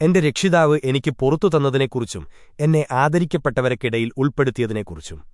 എന്റെ രക്ഷിതാവ് എനിക്ക് പുറത്തു തന്നതിനെക്കുറിച്ചും എന്നെ ആദരിക്കപ്പെട്ടവരക്കിടയിൽ ഉൾപ്പെടുത്തിയതിനെക്കുറിച്ചും.